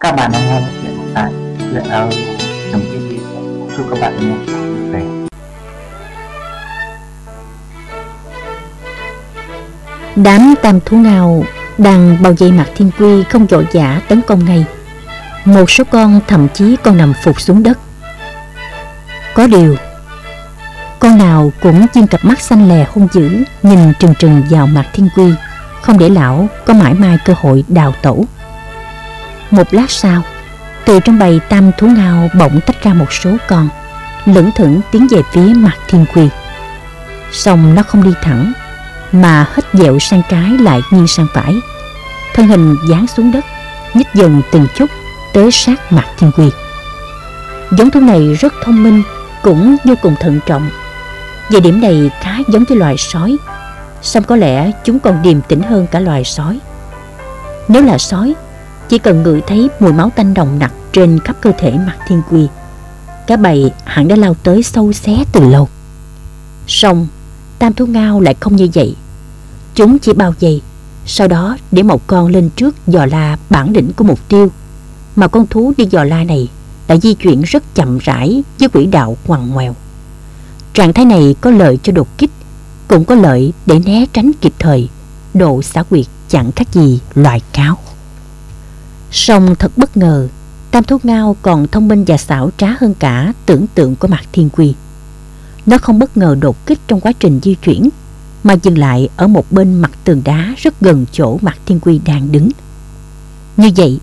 Các bạn đang nghe một chuyện tại chuyện audio trong TV. Chúc các bạn nghe vui vẻ. Đám tam thú ngao đang bao vây mặt thiên quy không vội vã tấn công ngay. Một số con thậm chí còn nằm phục xuống đất. Có điều, con nào cũng chiên cặp mắt xanh lè hung dữ nhìn trừng trừng vào mặt thiên quy, không để lão có mãi mai cơ hội đào tẩu. Một lát sau, từ trong bầy tam thú ngao bỗng tách ra một số con, lững thững tiến về phía mặt thiên quy. Xong nó không đi thẳng, mà hết dẹo sang trái lại nghiêng sang phải. Thân hình dán xuống đất, nhích dần từng chút tới sát mặt thiên quy. Giống thú này rất thông minh, cũng vô cùng thận trọng. Về điểm này khá giống với loài sói, song có lẽ chúng còn điềm tĩnh hơn cả loài sói. Nếu là sói, chỉ cần ngửi thấy mùi máu tanh đồng nặc trên khắp cơ thể mặt thiên quy, cá bầy hẳn đã lao tới sâu xé từ lâu. Song tam thú ngao lại không như vậy. Chúng chỉ bao vây, sau đó để một con lên trước dò la bản đỉnh của mục tiêu. Mà con thú đi dò la này đã di chuyển rất chậm rãi với quỹ đạo ngoằn ngoèo. Trạng thái này có lợi cho đột kích, cũng có lợi để né tránh kịp thời. Độ xảo quyệt chẳng khác gì loài cáo. Song thật bất ngờ, Tam Thú Ngao còn thông minh và xảo trá hơn cả tưởng tượng của Mạc Thiên Quy. Nó không bất ngờ đột kích trong quá trình di chuyển, mà dừng lại ở một bên mặt tường đá rất gần chỗ Mạc Thiên Quy đang đứng. Như vậy,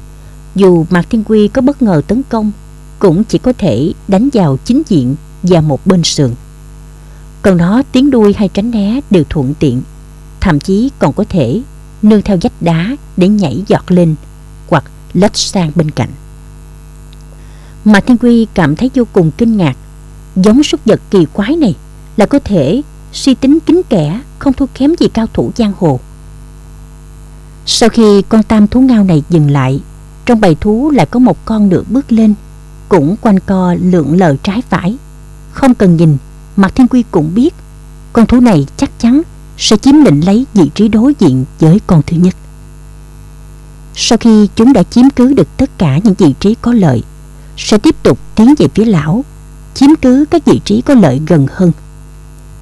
dù Mạc Thiên Quy có bất ngờ tấn công, cũng chỉ có thể đánh vào chính diện và một bên sườn. Còn nó tiến đuôi hay tránh né đều thuận tiện, thậm chí còn có thể nương theo vách đá để nhảy giọt lên lách sang bên cạnh. Mà Thiên Quy cảm thấy vô cùng kinh ngạc. Giống súc vật kỳ quái này là có thể suy tính kính kẻ không thua kém gì cao thủ giang hồ. Sau khi con tam thú ngao này dừng lại, trong bầy thú lại có một con nữa bước lên, cũng quanh co lượn lờ trái phải. Không cần nhìn, Mạc Thiên Quy cũng biết con thú này chắc chắn sẽ chiếm lĩnh lấy vị trí đối diện với con thứ nhất. Sau khi chúng đã chiếm cứ được tất cả những vị trí có lợi, sẽ tiếp tục tiến về phía lão, chiếm cứ các vị trí có lợi gần hơn.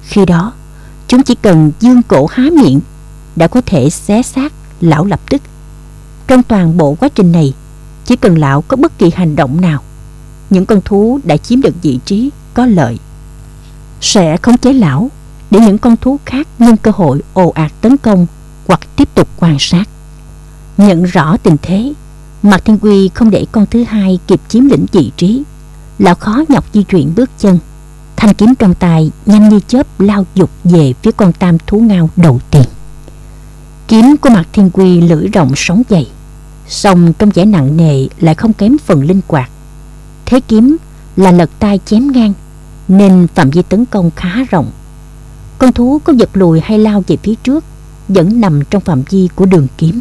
Khi đó, chúng chỉ cần dương cổ há miệng đã có thể xé xác lão lập tức. Trong toàn bộ quá trình này, chỉ cần lão có bất kỳ hành động nào, những con thú đã chiếm được vị trí có lợi sẽ khống chế lão để những con thú khác nhân cơ hội ồ ạt tấn công hoặc tiếp tục quan sát. Nhận rõ tình thế, Mạc Thiên Quy không để con thứ hai kịp chiếm lĩnh vị trí. Lão khó nhọc di chuyển bước chân. Thanh kiếm trong tay nhanh như chớp lao dục về phía con tam thú ngao đầu tiên. Kiếm của Mạc Thiên Quy lưỡi rộng sóng dày. Song trong vẻ nặng nề lại không kém phần linh hoạt. Thế kiếm là lật tay chém ngang nên phạm vi tấn công khá rộng. Con thú có giật lùi hay lao về phía trước vẫn nằm trong phạm vi của đường kiếm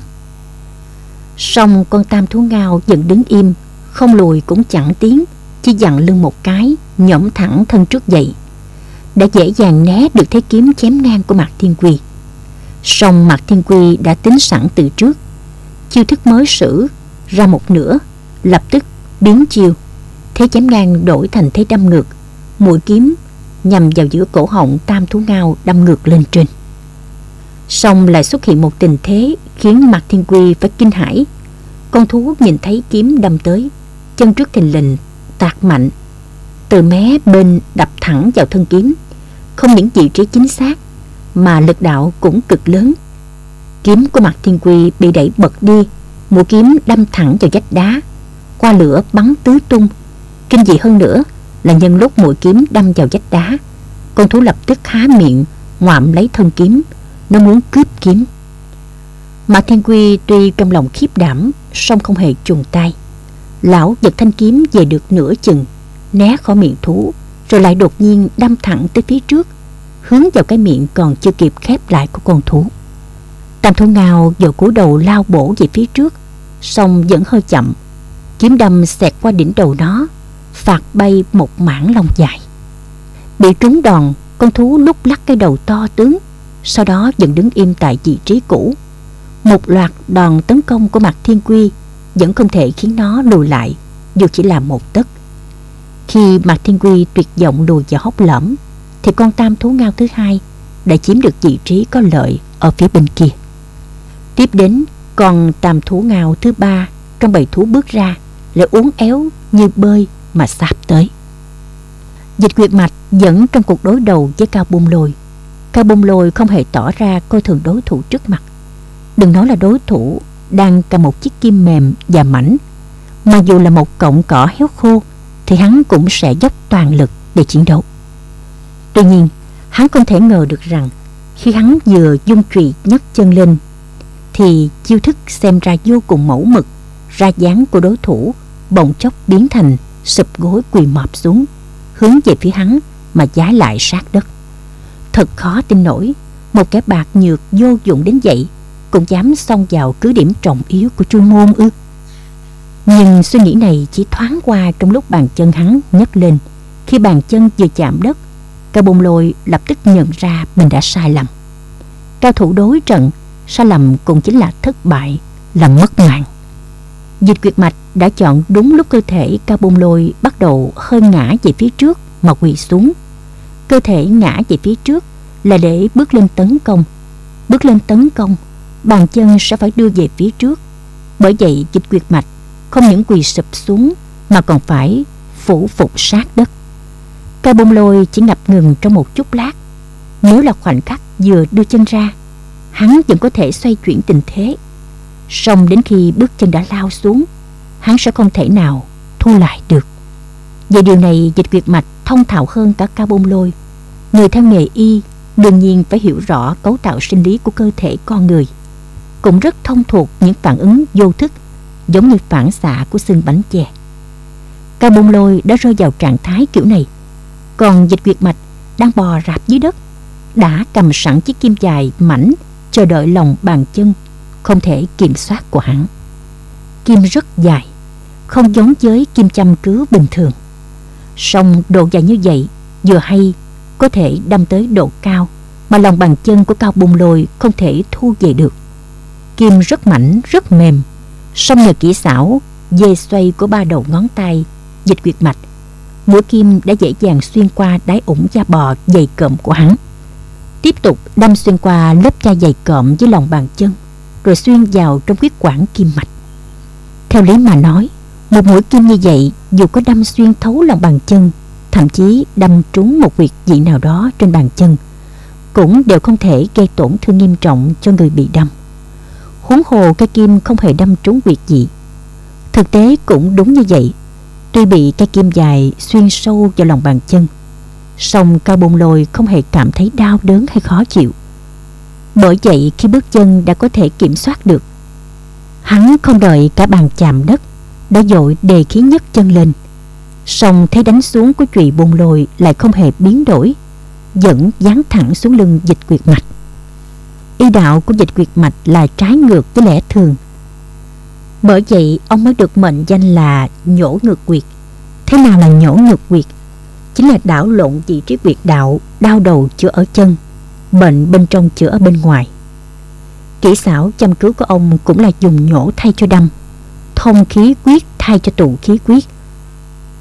xong con tam thú ngao vẫn đứng im, không lùi cũng chẳng tiến, chỉ dặn lưng một cái, nhõm thẳng thân trước dậy. Đã dễ dàng né được thế kiếm chém ngang của Mạc Thiên Quy. xong Mạc Thiên Quy đã tính sẵn từ trước. Chiêu thức mới sử ra một nửa, lập tức biến chiêu. Thế chém ngang đổi thành thế đâm ngược, mũi kiếm nhằm vào giữa cổ họng tam thú ngao đâm ngược lên trên. Xong lại xuất hiện một tình thế khiến Mạc Thiên Quy phải kinh hãi. Con thú nhìn thấy kiếm đâm tới, chân trước thình lình tạt mạnh, từ mé bên đập thẳng vào thân kiếm, không những vị trí chính xác mà lực đạo cũng cực lớn. Kiếm của Mạc Thiên Quy bị đẩy bật đi, mũi kiếm đâm thẳng vào vách đá, qua lửa bắn tứ tung. Kinh dị hơn nữa là nhân lúc mũi kiếm đâm vào vách đá, con thú lập tức há miệng ngoạm lấy thân kiếm nó muốn cướp kiếm Mã Thiên Quy tuy trong lòng khiếp đảm, song không hề chùn tay Lão giật thanh kiếm về được nửa chừng, Né khỏi miệng thú, Rồi lại đột nhiên đâm thẳng tới phía trước, Hướng vào cái miệng còn chưa kịp khép lại của con thú. Tam thú ngao vừa cúi đầu lao bổ về phía trước, song vẫn hơi chậm. Kiếm đâm xẹt qua đỉnh đầu nó, Phạt bay một mảng lông dài. Bị trúng đòn, Con thú lúc lắc cái đầu to tướng, sau đó vẫn đứng im tại vị trí cũ. Một loạt đòn tấn công của mặt thiên quy vẫn không thể khiến nó lùi lại dù chỉ là một tấc. Khi mặt Thiên Quy tuyệt vọng lùi vào hốc lõm thì con tam thú ngao thứ hai đã chiếm được vị trí có lợi ở phía bên kia. Tiếp đến, con tam thú ngao thứ ba trong bầy thú bước ra lại uốn éo như bơi mà sáp tới. Dịch quyệt mạch dẫn trong cuộc đối đầu với Cao Bông Lôi. Cao Bông Lôi không hề tỏ ra coi thường đối thủ trước mặt. Đừng nói là đối thủ đang cầm một chiếc kim mềm và mảnh. Mà dù là một cọng cỏ héo khô thì hắn cũng sẽ dốc toàn lực để chiến đấu. Tuy nhiên, hắn không thể ngờ được rằng khi hắn vừa dung trụy nhấc chân lên thì chiêu thức xem ra vô cùng mẫu mực ra dáng của đối thủ bỗng chốc biến thành sụp gối quỳ mọp xuống hướng về phía hắn mà giá lại sát đất thật khó tin nổi một kẻ bạc nhược vô dụng đến vậy cũng dám xông vào cứ điểm trọng yếu của chu môn ư nhưng suy nghĩ này chỉ thoáng qua trong lúc bàn chân hắn nhấc lên khi bàn chân vừa chạm đất cao bông lôi lập tức nhận ra mình đã sai lầm cao thủ đối trận sai lầm cũng chính là thất bại là mất mạng Dịch quyệt mạch đã chọn đúng lúc cơ thể cao bông lôi bắt đầu hơi ngã về phía trước mà quỳ xuống. Cơ thể ngã về phía trước là để bước lên tấn công. Bước lên tấn công, bàn chân sẽ phải đưa về phía trước. Bởi vậy dịch quyệt mạch không những quỳ sụp xuống mà còn phải phủ phục sát đất. Cao bông lôi chỉ ngập ngừng trong một chút lát. Nếu là khoảnh khắc vừa đưa chân ra, hắn vẫn có thể xoay chuyển tình thế song đến khi bước chân đã lao xuống Hắn sẽ không thể nào thu lại được Về điều này dịch quyệt mạch thông thạo hơn cả cao bông lôi Người theo nghề y đương nhiên phải hiểu rõ cấu tạo sinh lý của cơ thể con người cũng rất thông thuộc những phản ứng vô thức Giống như phản xạ của xương bánh chè cao bông lôi đã rơi vào trạng thái kiểu này Còn dịch quyệt mạch đang bò rạp dưới đất Đã cầm sẵn chiếc kim dài mảnh Chờ đợi lòng bàn chân không thể kiểm soát của hắn. Kim rất dài, không giống với kim châm cứu bình thường. Song độ dài như vậy vừa hay có thể đâm tới độ cao mà lòng bàn chân của cao bùng lồi không thể thu về được. Kim rất mảnh, rất mềm, song nhờ kỹ xảo dây xoay của ba đầu ngón tay dịch quyệt mạch mũi kim đã dễ dàng xuyên qua đáy ủng da bò dày cộm của hắn tiếp tục đâm xuyên qua lớp da dày cộm dưới lòng bàn chân rồi xuyên vào trong huyết quản kim mạch. Theo lý mà nói, một mũi kim như vậy dù có đâm xuyên thấu lòng bàn chân, thậm chí đâm trúng một việc dị nào đó trên bàn chân, cũng đều không thể gây tổn thương nghiêm trọng cho người bị đâm. Huống hồ cây kim không hề đâm trúng huyệt gì, Thực tế cũng đúng như vậy. Tuy bị cây kim dài xuyên sâu vào lòng bàn chân, song cao bồn lồi không hề cảm thấy đau đớn hay khó chịu. Bởi vậy khi bước chân đã có thể kiểm soát được Hắn không đợi cả bàn chạm đất Đã dội đề khí nhất chân lên Xong thấy đánh xuống của chùy bồn lồi Lại không hề biến đổi Vẫn dán thẳng xuống lưng dịch quyệt mạch Y đạo của dịch quyệt mạch là trái ngược với lẽ thường Bởi vậy ông mới được mệnh danh là nhổ ngược quyệt Thế nào là nhổ ngược quyệt? Chính là đảo lộn vị trí quyệt đạo Đau đầu chữa ở chân bệnh bên trong chữa ở bên ngoài. Kỹ xảo chăm cứu của ông cũng là dùng nhổ thay cho đâm, thông khí quyết thay cho tụ khí quyết.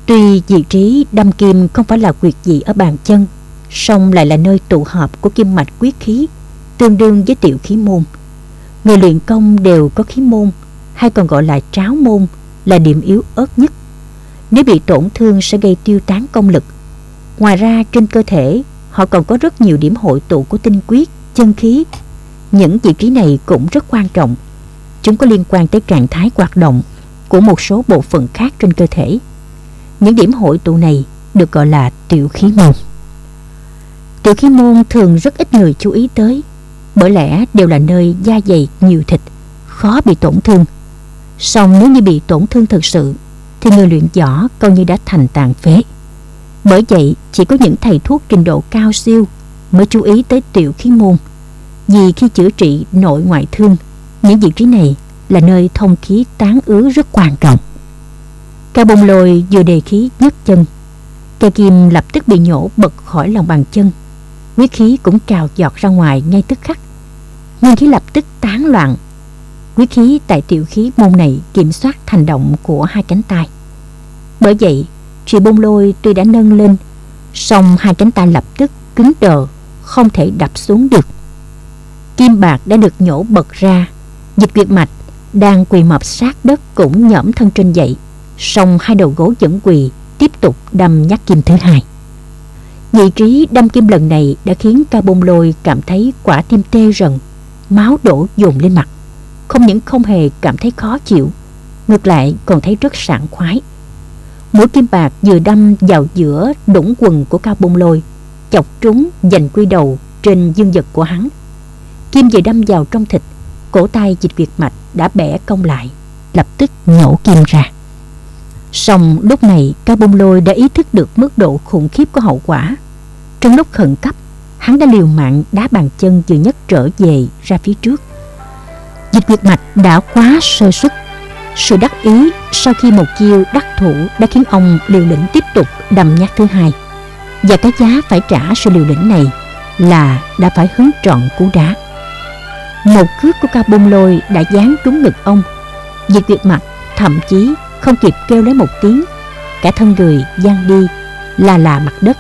Tuy vị trí đâm kim không phải là quyệt gì ở bàn chân, song lại là nơi tụ hợp của kim mạch quyết khí, tương đương với tiểu khí môn. Người luyện công đều có khí môn, hay còn gọi là tráo môn, là điểm yếu ớt nhất. Nếu bị tổn thương sẽ gây tiêu tán công lực. Ngoài ra trên cơ thể họ còn có rất nhiều điểm hội tụ của tinh quyết, chân khí. Những vị trí này cũng rất quan trọng. Chúng có liên quan tới trạng thái hoạt động của một số bộ phận khác trên cơ thể. Những điểm hội tụ này được gọi là tiểu khí môn. Tiểu khí môn thường rất ít người chú ý tới, bởi lẽ đều là nơi da dày nhiều thịt, khó bị tổn thương. Song nếu như bị tổn thương thực sự, thì người luyện võ coi như đã thành tàn phế. Bởi vậy chỉ có những thầy thuốc trình độ cao siêu mới chú ý tới tiểu khí môn. Vì khi chữa trị nội ngoại thương, những vị trí này là nơi thông khí tán ứ rất quan trọng. Ca bông lồi vừa đề khí nhấc chân. Cây kim lập tức bị nhổ bật khỏi lòng bàn chân. Huyết khí cũng trào giọt ra ngoài ngay tức khắc. Nguyên khí lập tức tán loạn. Quý khí tại tiểu khí môn này kiểm soát thành động của hai cánh tay. Bởi vậy, Trì bông lôi tuy đã nâng lên, song hai cánh tay lập tức cứng đờ, không thể đập xuống được. Kim bạc đã được nhổ bật ra, dịch quyệt mạch đang quỳ mập sát đất cũng nhõm thân trên dậy, song hai đầu gối vẫn quỳ tiếp tục đâm nhát kim thứ hai. Vị trí đâm kim lần này đã khiến ca bông lôi cảm thấy quả tim tê rần, máu đổ dồn lên mặt. Không những không hề cảm thấy khó chịu, ngược lại còn thấy rất sảng khoái. Mũi kim bạc vừa đâm vào giữa đũng quần của cao bông lôi, chọc trúng dành quy đầu trên dương vật của hắn. Kim vừa đâm vào trong thịt, cổ tay dịch việt mạch đã bẻ cong lại, lập tức nhổ kim ra. Song lúc này cao bông lôi đã ý thức được mức độ khủng khiếp của hậu quả. Trong lúc khẩn cấp, hắn đã liều mạng đá bàn chân vừa nhất trở về ra phía trước. Dịch Nguyệt Mạch đã quá sơ suất. Sự đắc ý sau khi một chiêu đắc thủ đã khiến ông liều lĩnh tiếp tục đầm nhát thứ hai. Và cái giá phải trả sự liều lĩnh này là đã phải hứng trọn cú đá. Một cước của ca bông lôi đã dán trúng ngực ông. Dịch Nguyệt Mạch thậm chí không kịp kêu lấy một tiếng, cả thân người gian đi là là mặt đất.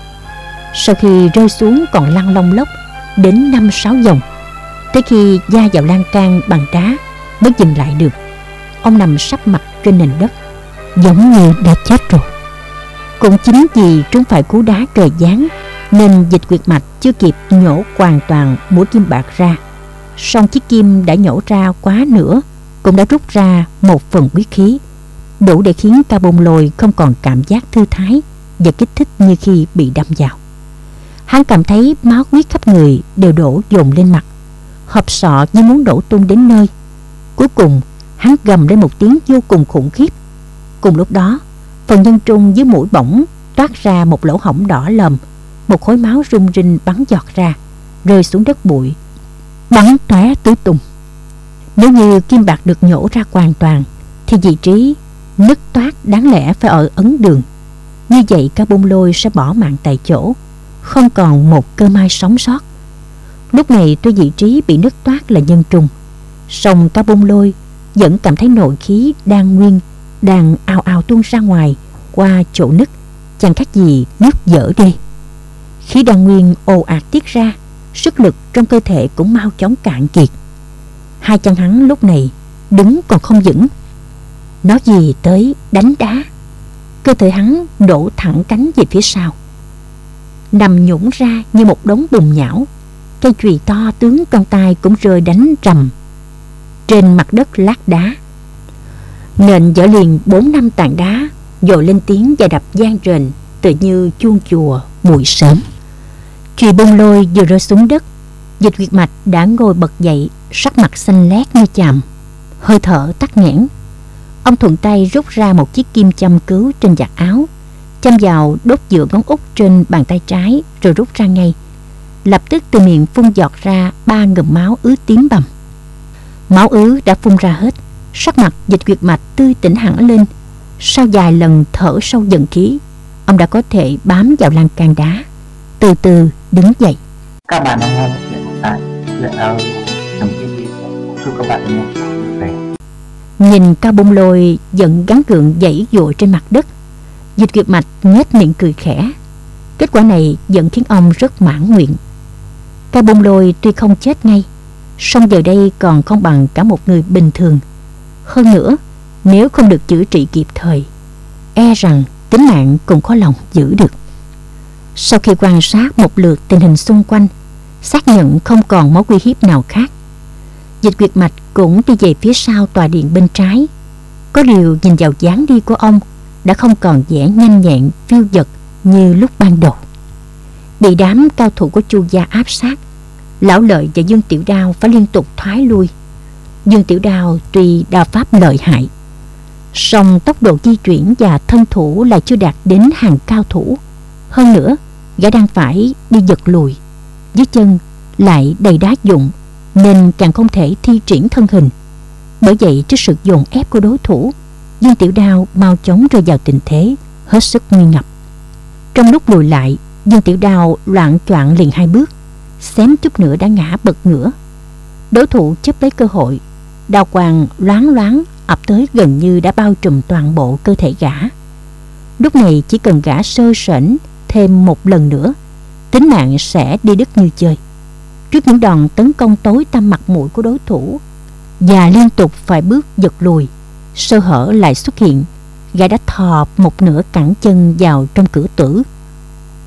Sau khi rơi xuống còn lăn long lốc đến năm sáu vòng Tới khi da vào lan can bằng đá mới dừng lại được. Ông nằm sắp mặt trên nền đất, Giống như đã chết rồi. Cũng chính vì trúng phải cú đá trời giáng Nên dịch quyệt mạch chưa kịp nhổ hoàn toàn mũi kim bạc ra. Song chiếc kim đã nhổ ra quá nữa Cũng đã rút ra một phần huyết khí, Đủ để khiến ca bông lồi không còn cảm giác thư thái Và kích thích như khi bị đâm vào. Hắn cảm thấy máu huyết khắp người đều đổ dồn lên mặt. Hộp sọ như muốn đổ tung đến nơi. Cuối cùng, hắn gầm lên một tiếng vô cùng khủng khiếp. Cùng lúc đó, Phần nhân trung dưới mũi bỏng toát ra một lỗ hổng đỏ lầm Một khối máu rung rinh bắn giọt ra, Rơi xuống đất bụi. Bắn tóe tứ tung. Nếu như kim bạc được nhổ ra hoàn toàn, Thì vị trí nứt toát đáng lẽ phải ở ấn đường. Như vậy cả bông lôi sẽ bỏ mạng tại chỗ không còn một cơ mai sống sót. Lúc này tuy vị trí bị nứt toát là nhân trùng, song cá bông lôi vẫn cảm thấy nội khí đang nguyên, đang ao ao tuôn ra ngoài qua chỗ nứt, chẳng khác gì nước dở đi. Khí đang nguyên ồ ạt tiết ra, sức lực trong cơ thể cũng mau chóng cạn kiệt. Hai chân hắn lúc này đứng còn không vững. Nói gì tới đánh đá. Cơ thể hắn đổ thẳng cánh về phía sau nằm nhũng ra như một đống bùn nhão. Cây chùy to tướng con tay cũng rơi đánh rầm trên mặt đất lát đá. Nền dở liền bốn năm tảng đá, dội lên tiếng và đập gian rền, tự như chuông chùa buổi sớm. Chùy bông lôi vừa rơi xuống đất, dịch quyệt mạch đã ngồi bật dậy, sắc mặt xanh lét như chàm, hơi thở tắt nghẽn. Ông thuận tay rút ra một chiếc kim châm cứu trên giặt áo, châm vào đốt giữa ngón út trên bàn tay trái rồi rút ra ngay. Lập tức từ miệng phun giọt ra ba ngụm máu ứ tím bầm. Máu ứ đã phun ra hết, sắc mặt dịch quyệt mạch tươi tỉnh hẳn lên. Sau vài lần thở sâu dần khí, ông đã có thể bám vào lan can đá, từ từ đứng dậy. Các bạn đang nghe chuyện tại chuyện. Chúc các bạn nghe. Nhìn cao bông lôi giận gắn gượng dãy dội trên mặt đất Dịch Kiệt Mạch nhếch miệng cười khẽ. Kết quả này vẫn khiến ông rất mãn nguyện. Ca bông lôi tuy không chết ngay, song giờ đây còn không bằng cả một người bình thường. Hơn nữa, Nếu không được chữa trị kịp thời E rằng tính mạng cũng khó lòng giữ được. Sau khi quan sát một lượt tình hình xung quanh, Xác nhận không còn mối nguy hiếp nào khác, Dịch Quyệt Mạch cũng đi về phía sau tòa điện bên trái. Có điều nhìn vào dáng đi của ông đã không còn vẻ nhanh nhẹn phiêu dật như lúc ban đầu. Bị đám cao thủ của Chu gia áp sát, Lão Lợi và Dương Tiểu Đao phải liên tục thoái lui. Dương Tiểu Đao tuy đao pháp lợi hại, song tốc độ di chuyển và thân thủ lại chưa đạt đến hàng cao thủ. Hơn nữa, gã đang phải đi giật lùi, dưới chân lại đầy đá dụng nên càng không thể thi triển thân hình. Bởi vậy trước sự dồn ép của đối thủ, Dương Tiểu Đao mau chóng rơi vào tình thế hết sức nguy ngập. Trong lúc lùi lại, Dương Tiểu Đao loạn choạng liền hai bước, xém chút nữa đã ngã bật ngửa. Đối thủ chấp lấy cơ hội, đao quang loáng loáng ập tới gần như đã bao trùm toàn bộ cơ thể gã. Lúc này chỉ cần gã sơ sẩn thêm một lần nữa, tính mạng sẽ đi đứt như chơi. Trước những đòn tấn công tối tăm mặt mũi của đối thủ và liên tục phải bước giật lùi, sơ hở lại xuất hiện, gã đã thò một nửa cẳng chân vào trong cửa tử.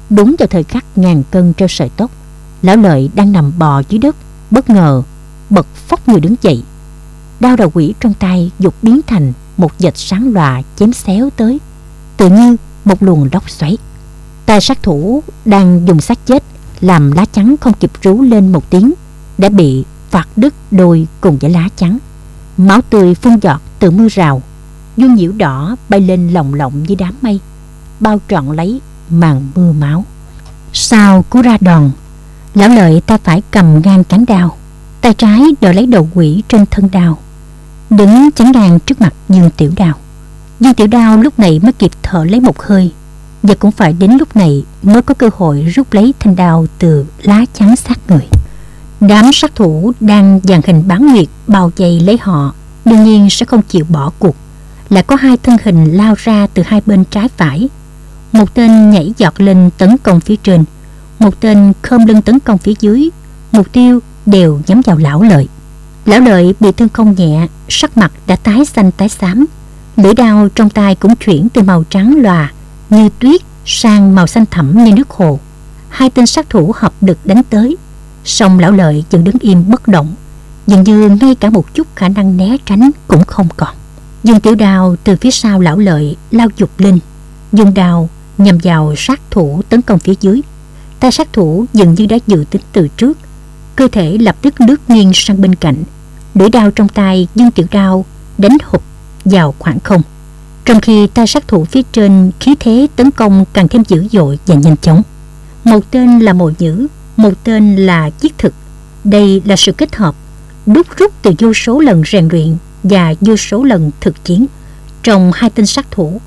Đúng vào thời khắc ngàn cân treo sợi tóc, lão lợi đang nằm bò dưới đất, bất ngờ bật phóc người đứng dậy. Đao đầu quỷ trong tay dục biến thành một vệt sáng lòa chém xéo tới, tự như một luồng lốc xoáy. Tay sát thủ đang dùng xác chết làm lá chắn không kịp rú lên một tiếng đã bị phạt đứt đôi cùng với lá chắn. Máu tươi phun giọt từ mưa rào, dương nhiễu đỏ bay lên lồng lộng như đám mây, bao trọn lấy màn mưa máu. Sau cú ra đòn, lão lợi ta phải cầm ngang cán đao, tay trái đỡ lấy đầu quỷ trên thân đao, đứng chắn ngang trước mặt Dương Tiểu Đao. Dương Tiểu Đao lúc này mới kịp thở lấy một hơi và cũng phải đến lúc này mới có cơ hội rút lấy thanh đao từ lá chắn sát người. Đám sát thủ đang dàn hình bán nguyệt bao vây lấy họ đương nhiên sẽ không chịu bỏ cuộc. Lại có hai thân hình lao ra từ hai bên trái phải. Một tên nhảy giọt lên tấn công phía trên, một tên khom lưng tấn công phía dưới. Mục tiêu đều nhắm vào lão lợi. Lão lợi bị thương không nhẹ, sắc mặt đã tái xanh tái xám. Lưỡi đao trong tay cũng chuyển từ màu trắng lòa như tuyết sang màu xanh thẳm như nước hồ. Hai tên sát thủ hợp lực đánh tới, song lão lợi vẫn đứng im bất động, dường như ngay cả một chút khả năng né tránh cũng không còn. Dương tiểu đào từ phía sau lão lợi lao dục lên, dương đào nhằm vào sát thủ tấn công phía dưới. Tay sát thủ dường như đã dự tính từ trước, cơ thể lập tức lướt nghiêng sang bên cạnh, lưỡi đao trong tay Dương tiểu đào đánh hụt vào khoảng không. Trong khi tay sát thủ phía trên khí thế tấn công càng thêm dữ dội và nhanh chóng. Một tên là mồi nhữ, một tên là chiết thực. Đây là sự kết hợp đúc rút từ vô số lần rèn luyện và vô số lần thực chiến. Trong hai tên sát thủ,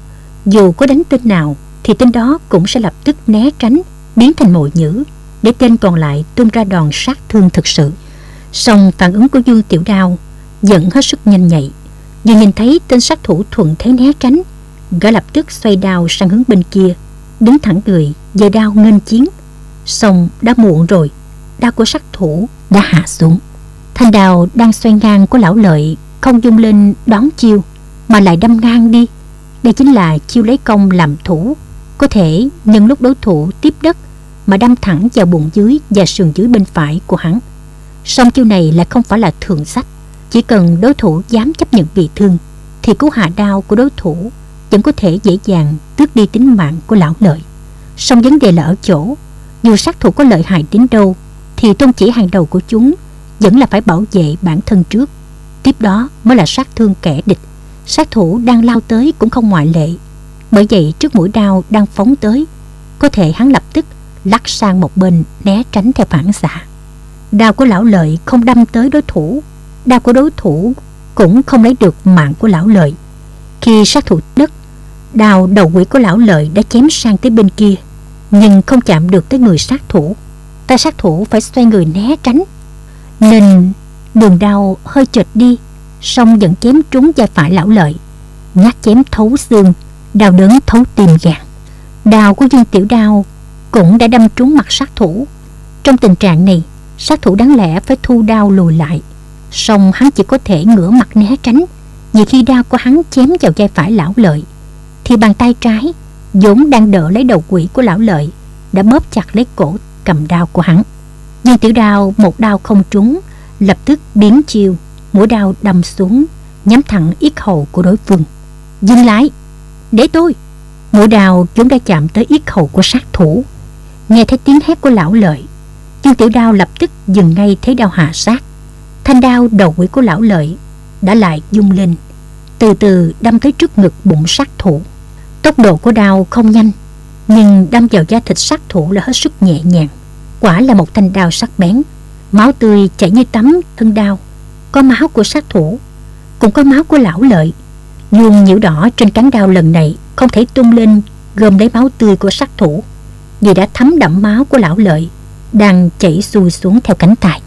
dù có đánh tên nào thì tên đó cũng sẽ lập tức né tránh, biến thành mồi nhữ để tên còn lại tung ra đòn sát thương thực sự. Song phản ứng của Dương Tiểu Đao vẫn hết sức nhanh nhạy Vừa nhìn thấy tên sát thủ thuận thế né tránh Gã lập tức xoay đao sang hướng bên kia Đứng thẳng người Giờ đao nghênh chiến Song đã muộn rồi Đao của sát thủ đã hạ xuống Thanh đào đang xoay ngang của lão lợi, Không dung lên đón chiêu, Mà lại đâm ngang đi. Đây chính là chiêu lấy công làm thủ, Có thể nhân lúc đối thủ tiếp đất Mà đâm thẳng vào bụng dưới Và sườn dưới bên phải của hắn. Song chiêu này lại không phải là thường sách, chỉ cần đối thủ dám chấp nhận bị thương Thì cú hạ đao của đối thủ Vẫn có thể dễ dàng tước đi tính mạng của lão lợi. Song vấn đề là ở chỗ, Dù sát thủ có lợi hại đến đâu Thì tôn chỉ hàng đầu của chúng vẫn là phải bảo vệ bản thân trước. Tiếp đó mới là sát thương kẻ địch. Sát thủ đang lao tới cũng không ngoại lệ. Bởi vậy trước mũi đao đang phóng tới Có thể hắn lập tức lắc sang một bên né tránh theo phản xạ. Đao của lão lợi không đâm tới đối thủ. Đao của đối thủ cũng không lấy được mạng của lão lợi. Khi sát thủ đất, đao đầu quỷ của lão lợi đã chém sang tới bên kia, nhưng không chạm được tới người sát thủ. Ta sát thủ phải xoay người né tránh, nên đường đau hơi trượt đi, song vẫn chém trúng vai phải lão lợi, nhát chém thấu xương, đau đớn thấu tim gan. Đào của Dương Tiểu Đao cũng đã đâm trúng mặt sát thủ. Trong tình trạng này, sát thủ đáng lẽ phải thu đao lùi lại Song hắn chỉ có thể ngửa mặt né tránh Vì khi đao của hắn chém vào vai phải lão lợi Thì bàn tay trái vốn đang đỡ lấy đầu quỷ của lão lợi Đã bóp chặt lấy cổ cầm đao của hắn nhưng tiểu đao một đao không trúng Lập tức biến chiêu Mũi đao đâm xuống Nhắm thẳng yết hầu của đối phương Dừng lại Để tôi Mũi đao vốn đã chạm tới yết hầu của sát thủ Nghe thấy tiếng hét của lão lợi Dương tiểu đao lập tức dừng ngay thế đao hạ sát Thanh đao đầu quỷ của lão lợi đã lại dung lên, từ từ đâm tới trước ngực bụng sát thủ. Tốc độ của đao không nhanh, nhưng đâm vào da thịt sát thủ là hết sức nhẹ nhàng. Quả là một thanh đao sắc bén, máu tươi chảy như tắm thân đao. Có máu của sát thủ, cũng có máu của lão lợi. Luồng nhiễu đỏ trên cán đao lần này không thể tung lên gom lấy máu tươi của sát thủ, vì đã thấm đậm máu của lão lợi đang chảy xuôi xuống theo cánh tay.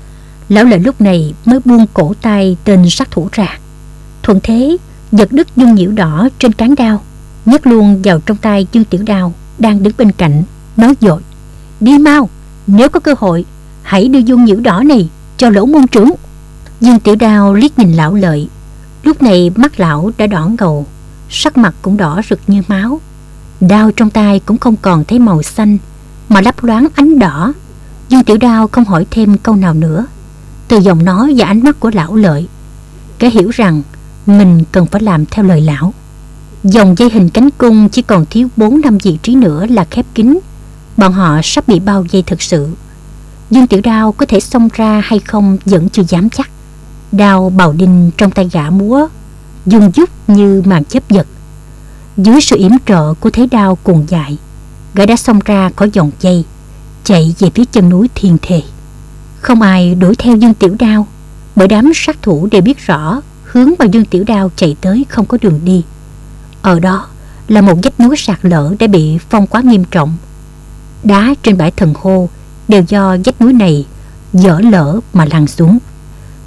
Lão lợi lúc này mới buông cổ tay tên sát thủ ra Thuận thế giật đứt dung nhiễu đỏ trên cán đao nhét luôn vào trong tay Dương Tiểu Đao đang đứng bên cạnh nói dội đi mau nếu có cơ hội, hãy đưa dung nhiễu đỏ này cho lỗ môn trưởng. Dương Tiểu Đao liếc nhìn lão lợi. Lúc này mắt lão đã đỏ ngầu, sắc mặt cũng đỏ rực như máu. Đao trong tay cũng không còn thấy màu xanh, mà lấp loáng ánh đỏ. Dương Tiểu Đao không hỏi thêm câu nào nữa. Từ giọng nói và ánh mắt của lão lợi, kẻ hiểu rằng mình cần phải làm theo lời lão. Dòng dây hình cánh cung chỉ còn thiếu 4 năm vị trí nữa là khép kín. Bọn họ sắp bị bao dây thực sự. Dương Tiểu Đao có thể xông ra hay không vẫn chưa dám chắc. Đao bào đinh trong tay gã múa, Dùng dút như màn chấp giật. Dưới sự yểm trợ của thế đao cuồng dại, Gã đã xông ra khỏi dòng dây, Chạy về phía chân núi thiên thề. Không ai đuổi theo Dương Tiểu Đao, Bởi đám sát thủ đều biết rõ Hướng mà Dương Tiểu Đao chạy tới không có đường đi. Ở đó là một vách núi sạt lở đã bị phong quá nghiêm trọng. Đá trên bãi thần khô đều do vách núi này dở lỡ mà lăn xuống.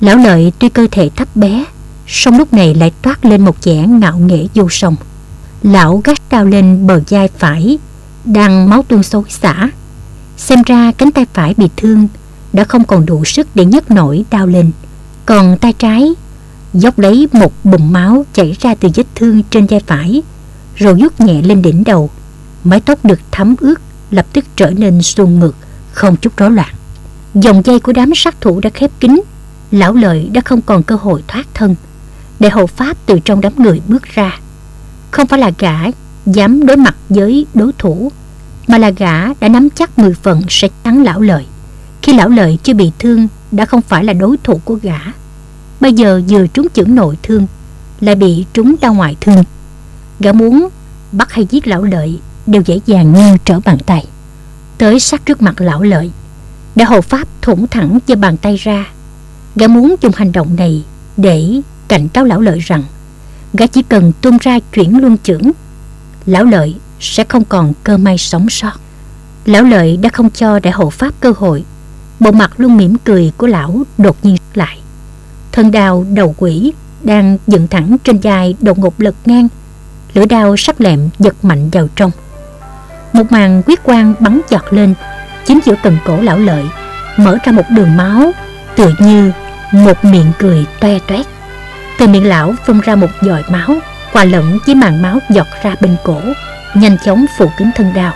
Lão lợi tuy cơ thể thấp bé, song lúc này lại toát lên một vẻ ngạo nghễ vô song. Lão gác cao lên bờ vai phải, Đang máu tuôn xối xả. Xem ra cánh tay phải bị thương Đã không còn đủ sức để nhấc nổi đau lên. Còn tay trái, dốc lấy một bùm máu chảy ra từ vết thương trên vai phải, rồi vuốt nhẹ lên đỉnh đầu, mái tóc được thấm ướt lập tức trở nên xuông ngược, không chút rối loạn. Dòng dây của đám sát thủ đã khép kín, lão lợi đã không còn cơ hội thoát thân. Để hộ pháp từ trong đám người bước ra. Không phải là gã dám đối mặt với đối thủ, mà là gã đã nắm chắc mười phần sẽ thắng lão lợi. Khi lão lợi chưa bị thương, đã không phải là đối thủ của gã. Bây giờ vừa trúng chưởng nội thương, Lại bị trúng đau ngoài thương. Gã muốn bắt hay giết lão lợi Đều dễ dàng như trở bàn tay Tới sát trước mặt lão lợi để hộ pháp thủng thẳng giơ bàn tay ra Gã muốn dùng hành động này Để cảnh cáo lão lợi rằng, Gã chỉ cần tung ra chuyển luân chưởng Lão lợi sẽ không còn cơ may sống sót Lão lợi đã không cho đại hộ pháp cơ hội, Bộ mặt luôn mỉm cười của lão đột nhiên lại Thân đao đầu quỷ đang dựng thẳng trên dài đột ngột lật ngang. Lưỡi đao sắc lẹm giật mạnh vào trong. Một màn quyết quang bắn chọt lên, chính giữa cần cổ lão lợi, mở ra một đường máu, tựa như một miệng cười toe toét. Từ miệng lão phun ra một giòi máu, hòa lẫn với màn máu giọt ra bên cổ, nhanh chóng phủ kín thân đao.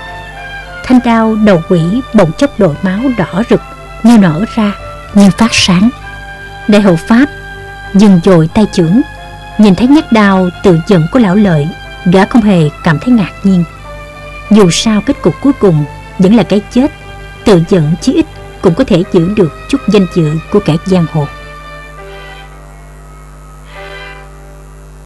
Thanh đao đầu quỷ bỗng chốc đội máu đỏ rực như nở ra, như phát sáng. Đại hậu Pháp dừng dội tay chưởng Nhìn thấy nhát đao tự giận của lão lợi Gã không hề cảm thấy ngạc nhiên dù sao kết cục cuối cùng Vẫn là cái chết, Tự giận chí ít Cũng có thể giữ được chút danh dự của kẻ giang hồ.